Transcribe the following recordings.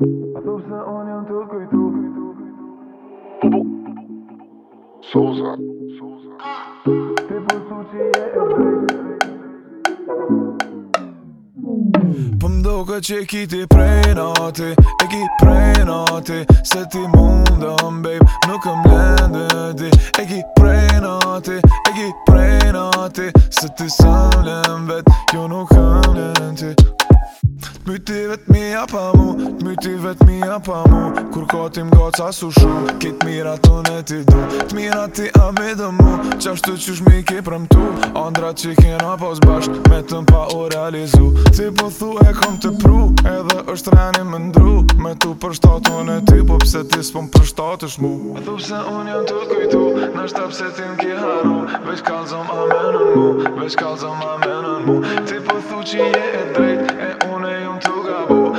Sosa, unë jam të kujtu Sosa Sosa Ti po su që je e Pëm po do ka që ki ti prej nate E ki prej nate Se ti mundëm, babe Nuk këm lëndë ti E ki prej nate E ki prej Se ti sëm lëm vet Jo nuk këm lëndë ti Myti vet mi pa mu Myti vet mi pa mu Kur ka goca ga ca su shu Kit mira të ne ti du T'mira ti a me dë mu Qashtu që shmi ki prëm tu Andra që kena pos bash Me të mpa u realizu Ti po thu e kom të pru Edhe është rani më ndru Me tu për shtatu ne ti Po pse ti s'pon për shtatu shmu Me thu pse unë janë të kujtu Në shtë pëse ti m'ki haru Vesh kalzëm a menën mu kalzëm a mu Ti po thu që je e drejt E une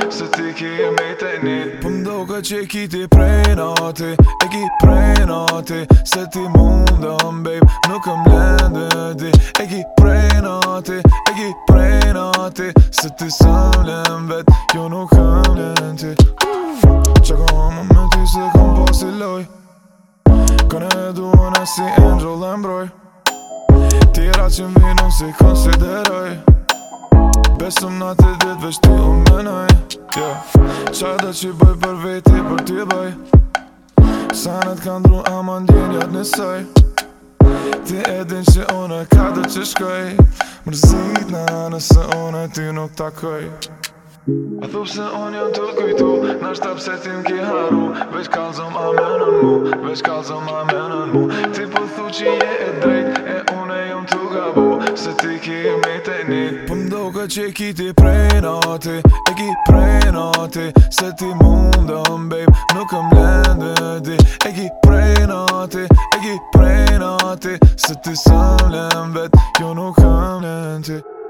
Se ti ki po e me i tenit Po mdoka që ki ti prejnati E ki prejnati Se ti mundëm, babe Nuk e mlendë di E ki prejnati E ki prejnati Se ti sëm lem vet Jo nuk e mlendë ti Qa ka më me ti se kom posi loj Kone duon e si angel dhe mbroj Tira që minu si konsideroj Besëm në të ditë veç të unë me nëj Qa dhe që bëj për veti për të bëj Sa në të kanë dru a jatë në Ti e din që unë ka dhe që shkoj Mërzit në anë se unë ti nuk takoj A thup se unë jënë të kujtu Në shtap se ti ki haru Veç kalzëm amenën mu Veç kalzëm amenën mu Ti po thu që jenë Pëmdo po këtë që e kiti prej në ti, e ki prej Se ti Së babe, nuk këm lëndën ti E ki prej e ki prej Se ti Së ti sëm lëndën, vetë, jo nuk këm lëndën ti